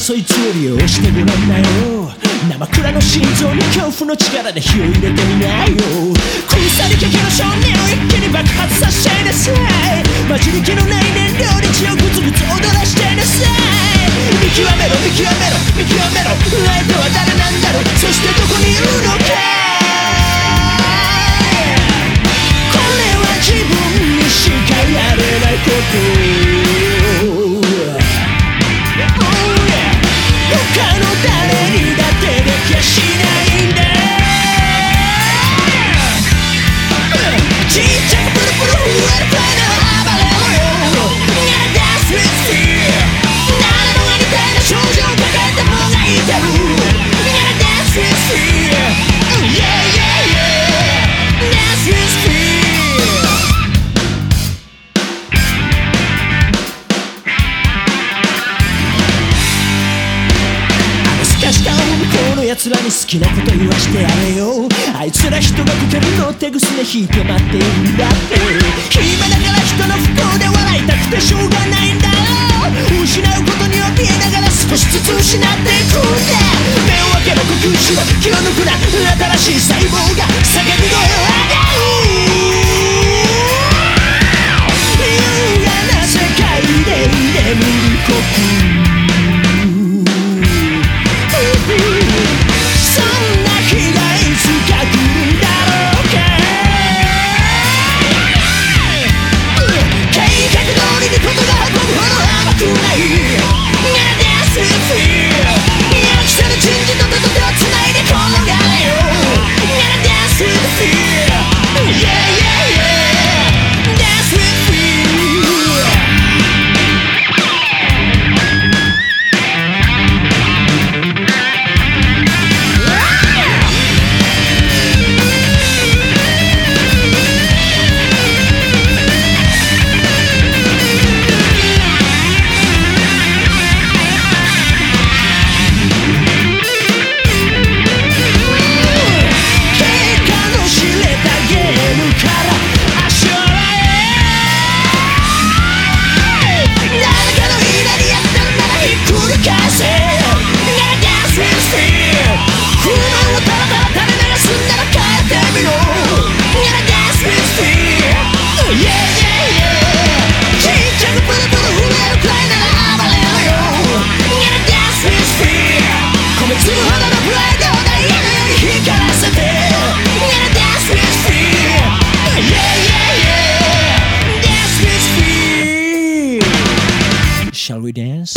利用してごらんなよ。生蔵の心臓に恐怖の力で火を入れてみないよ腐りかけの少年を一気に爆発させなさい。混じり気のない燃料で血をグツグツ踊らしちゃいなさい。見極めろ見極めろ見極めろ。相手は誰なんだろう。そしてどこにいるのか。これは自分にしかやれないこと。奴らに好きなこと言わしてやれよ。あいつら人がこけるのを手ぐすね引いて待っているんだって。暇だから人の不幸で笑いたくてしょうがないんだよ。失うことに怯えながら少しずつ失っていくんだ目を開けば呼吸しろ気を抜くな新しい細胞がんならひっくり返せ Shall we dance?